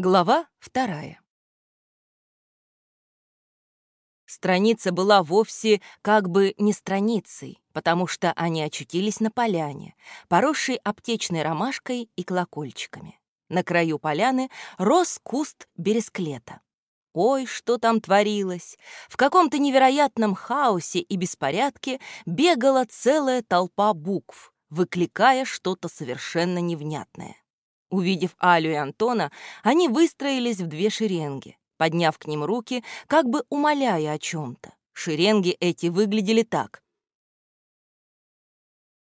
Глава вторая. Страница была вовсе как бы не страницей, потому что они очутились на поляне, поросшей аптечной ромашкой и колокольчиками. На краю поляны рос куст бересклета. Ой, что там творилось! В каком-то невероятном хаосе и беспорядке бегала целая толпа букв, выкликая что-то совершенно невнятное. Увидев Алю и Антона, они выстроились в две шеренги, подняв к ним руки, как бы умоляя о чем-то. Шеренги эти выглядели так.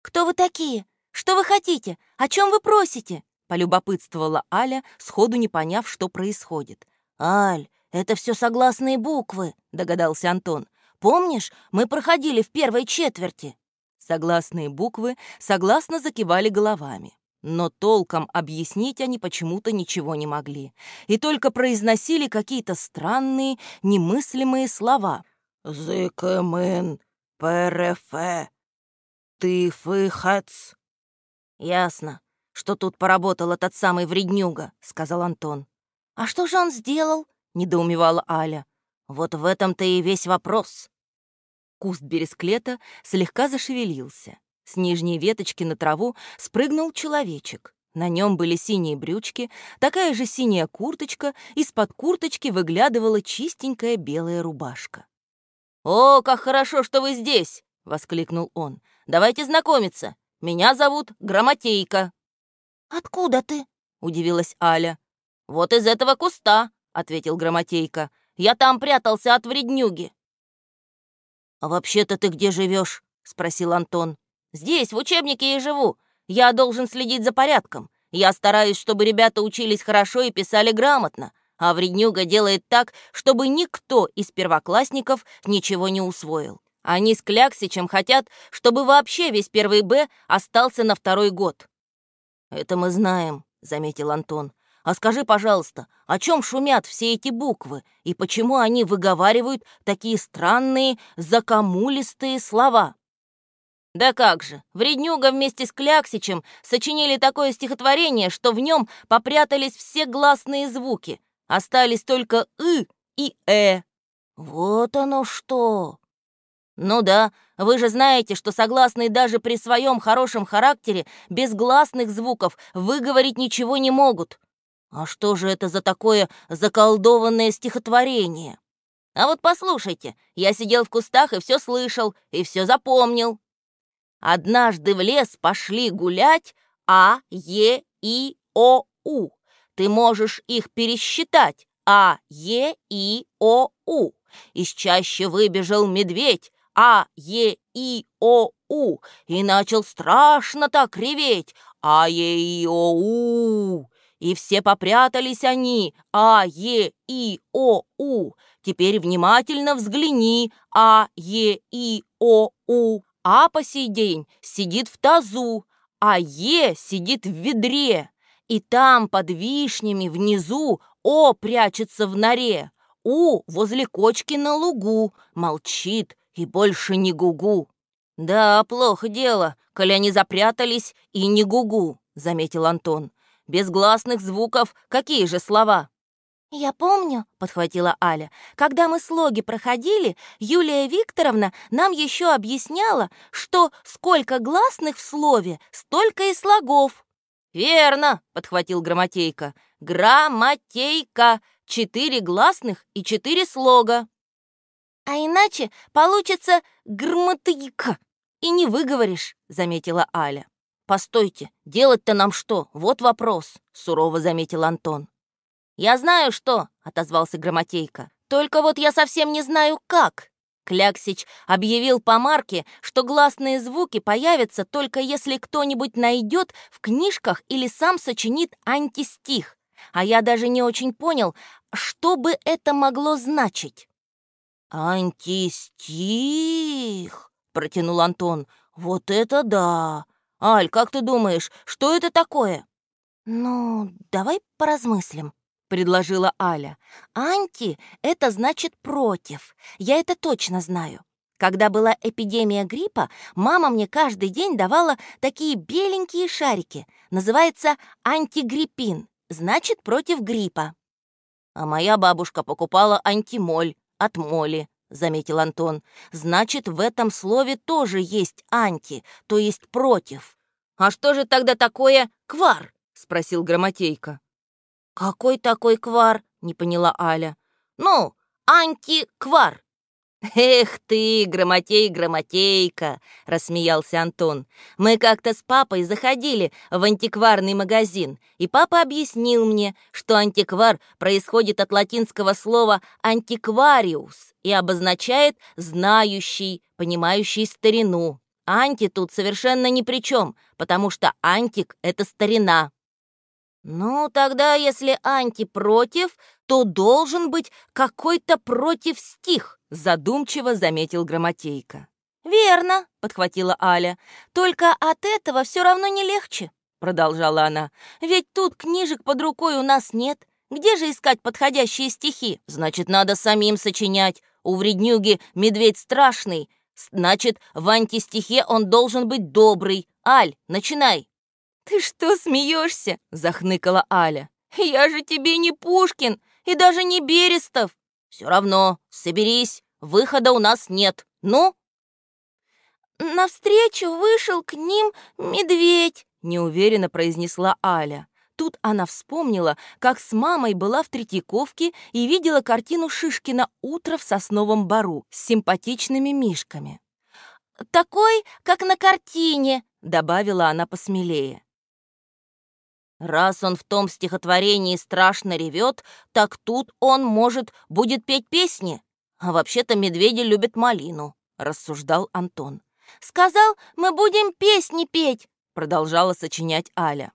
«Кто вы такие? Что вы хотите? О чем вы просите?» полюбопытствовала Аля, сходу не поняв, что происходит. «Аль, это все согласные буквы», — догадался Антон. «Помнишь, мы проходили в первой четверти?» Согласные буквы согласно закивали головами но толком объяснить они почему-то ничего не могли и только произносили какие-то странные, немыслимые слова. «Зыкмын, ПРФ, тыфыхац». «Ясно, что тут поработал этот самый вреднюга», — сказал Антон. «А что же он сделал?» — недоумевала Аля. «Вот в этом-то и весь вопрос». Куст бересклета слегка зашевелился. С нижней веточки на траву спрыгнул человечек. На нем были синие брючки, такая же синяя курточка, из-под курточки выглядывала чистенькая белая рубашка. «О, как хорошо, что вы здесь!» — воскликнул он. «Давайте знакомиться. Меня зовут Грамотейка». «Откуда ты?» — удивилась Аля. «Вот из этого куста», — ответил Грамотейка. «Я там прятался от вреднюги». «А вообще-то ты где живешь? спросил Антон. Здесь, в учебнике и живу. Я должен следить за порядком. Я стараюсь, чтобы ребята учились хорошо и писали грамотно, а вреднюга делает так, чтобы никто из первоклассников ничего не усвоил. Они с Кляксичем хотят, чтобы вообще весь первый Б остался на второй год». «Это мы знаем», — заметил Антон. «А скажи, пожалуйста, о чем шумят все эти буквы и почему они выговаривают такие странные, закамулистые слова?» Да как же, Вреднюга вместе с Кляксичем сочинили такое стихотворение, что в нем попрятались все гласные звуки. Остались только «ы» и «э». Вот оно что! Ну да, вы же знаете, что согласные даже при своем хорошем характере без гласных звуков выговорить ничего не могут. А что же это за такое заколдованное стихотворение? А вот послушайте, я сидел в кустах и все слышал, и все запомнил. Однажды в лес пошли гулять А, Е, И, О, У. Ты можешь их пересчитать. А, Е, И, О, У. Из чаще выбежал медведь. А, Е, И, О, У. И начал страшно так реветь. А, Е, И, О, У. И все попрятались они. А, Е, И, О, У. Теперь внимательно взгляни. А, Е, И, О, У. А по сей день сидит в тазу, а Е сидит в ведре. И там под вишнями внизу О прячется в норе. У возле кочки на лугу молчит и больше не гугу. «Да, плохо дело, коли они запрятались и не гугу», — заметил Антон. «Без гласных звуков какие же слова?» «Я помню», — подхватила Аля, «когда мы слоги проходили, Юлия Викторовна нам еще объясняла, что сколько гласных в слове, столько и слогов». «Верно», — подхватил Грамотейка, «грамотейка, четыре гласных и четыре слога». «А иначе получится грамотейка, и не выговоришь», — заметила Аля. «Постойте, делать-то нам что? Вот вопрос», — сурово заметил Антон. «Я знаю, что», — отозвался Громотейка. «Только вот я совсем не знаю, как». Кляксич объявил по марке, что гласные звуки появятся только если кто-нибудь найдет в книжках или сам сочинит антистих. А я даже не очень понял, что бы это могло значить. «Антистих!» — протянул Антон. «Вот это да! Аль, как ты думаешь, что это такое?» «Ну, давай поразмыслим», — предложила Аля. «Анти — это значит против. Я это точно знаю. Когда была эпидемия гриппа, мама мне каждый день давала такие беленькие шарики. Называется антигриппин. значит, против гриппа. А моя бабушка покупала антимоль от моли, заметил Антон. Значит, в этом слове тоже есть анти, то есть против. А что же тогда такое квар? спросил Грамотейка. Какой такой квар? не поняла Аля. Ну, антиквар. «Эх ты, грамотей, грамотейка!» — рассмеялся Антон. «Мы как-то с папой заходили в антикварный магазин, и папа объяснил мне, что антиквар происходит от латинского слова «антиквариус» и обозначает «знающий», понимающий старину. Анти тут совершенно ни при чем, потому что антик — это старина. «Ну, тогда, если анти против, то должен быть какой-то против стих», задумчиво заметил Грамотейка. «Верно», — подхватила Аля. «Только от этого все равно не легче», — продолжала она. «Ведь тут книжек под рукой у нас нет. Где же искать подходящие стихи? Значит, надо самим сочинять. У вреднюги медведь страшный. Значит, в антистихе он должен быть добрый. Аль, начинай!» «Ты что смеешься?» — захныкала Аля. «Я же тебе не Пушкин и даже не Берестов!» «Все равно, соберись, выхода у нас нет. Ну?» «Навстречу вышел к ним медведь», — неуверенно произнесла Аля. Тут она вспомнила, как с мамой была в Третьяковке и видела картину Шишкина «Утро в сосновом бару» с симпатичными мишками. «Такой, как на картине», — добавила она посмелее. Раз он в том стихотворении страшно ревет, так тут он, может, будет петь песни. А вообще-то медведи любят малину, рассуждал Антон. Сказал, мы будем песни петь, продолжала сочинять Аля.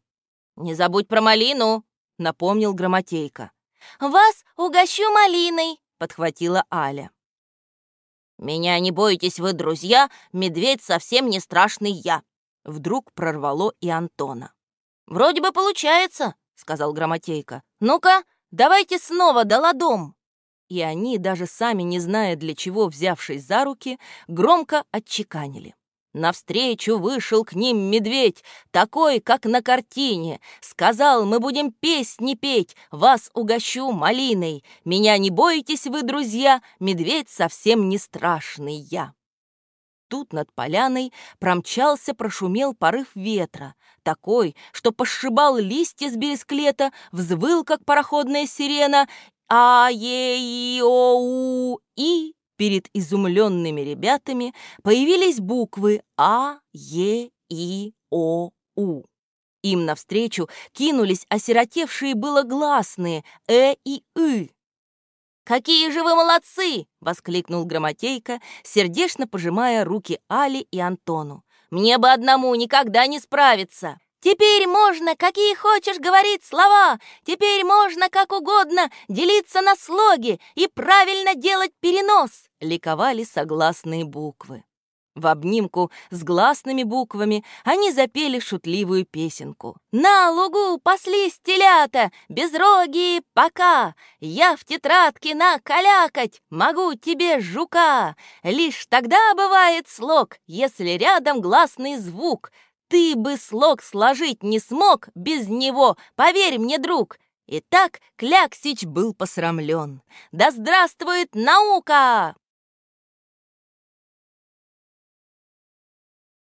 Не забудь про малину, напомнил Грамотейка. Вас угощу малиной, подхватила Аля. «Меня не бойтесь вы, друзья, медведь совсем не страшный я!» Вдруг прорвало и Антона. «Вроде бы получается», — сказал Грамотейка. «Ну-ка, давайте снова доладом». И они, даже сами не зная для чего, взявшись за руки, громко отчеканили. Навстречу вышел к ним медведь, такой, как на картине. Сказал, мы будем песни петь, вас угощу малиной. Меня не бойтесь вы, друзья, медведь совсем не страшный я. Тут над поляной промчался, прошумел порыв ветра, такой, что пошибал листья с бересклета, взвыл, как пароходная сирена, а-е-и-о-у, и перед изумленными ребятами появились буквы А-Е-И-О-У. Им навстречу кинулись осиротевшие было гласные «э» и «ы». «Какие же вы молодцы!» — воскликнул Грамотейка, сердечно пожимая руки Али и Антону. «Мне бы одному никогда не справиться!» «Теперь можно, какие хочешь говорить слова! Теперь можно как угодно делиться на слоги и правильно делать перенос!» — ликовали согласные буквы. В обнимку с гласными буквами они запели шутливую песенку. «На лугу паслись телята, безрогие пока, Я в тетрадке накалякать могу тебе жука. Лишь тогда бывает слог, если рядом гласный звук. Ты бы слог сложить не смог без него, поверь мне, друг!» Итак, Кляксич был посрамлен. «Да здравствует наука!»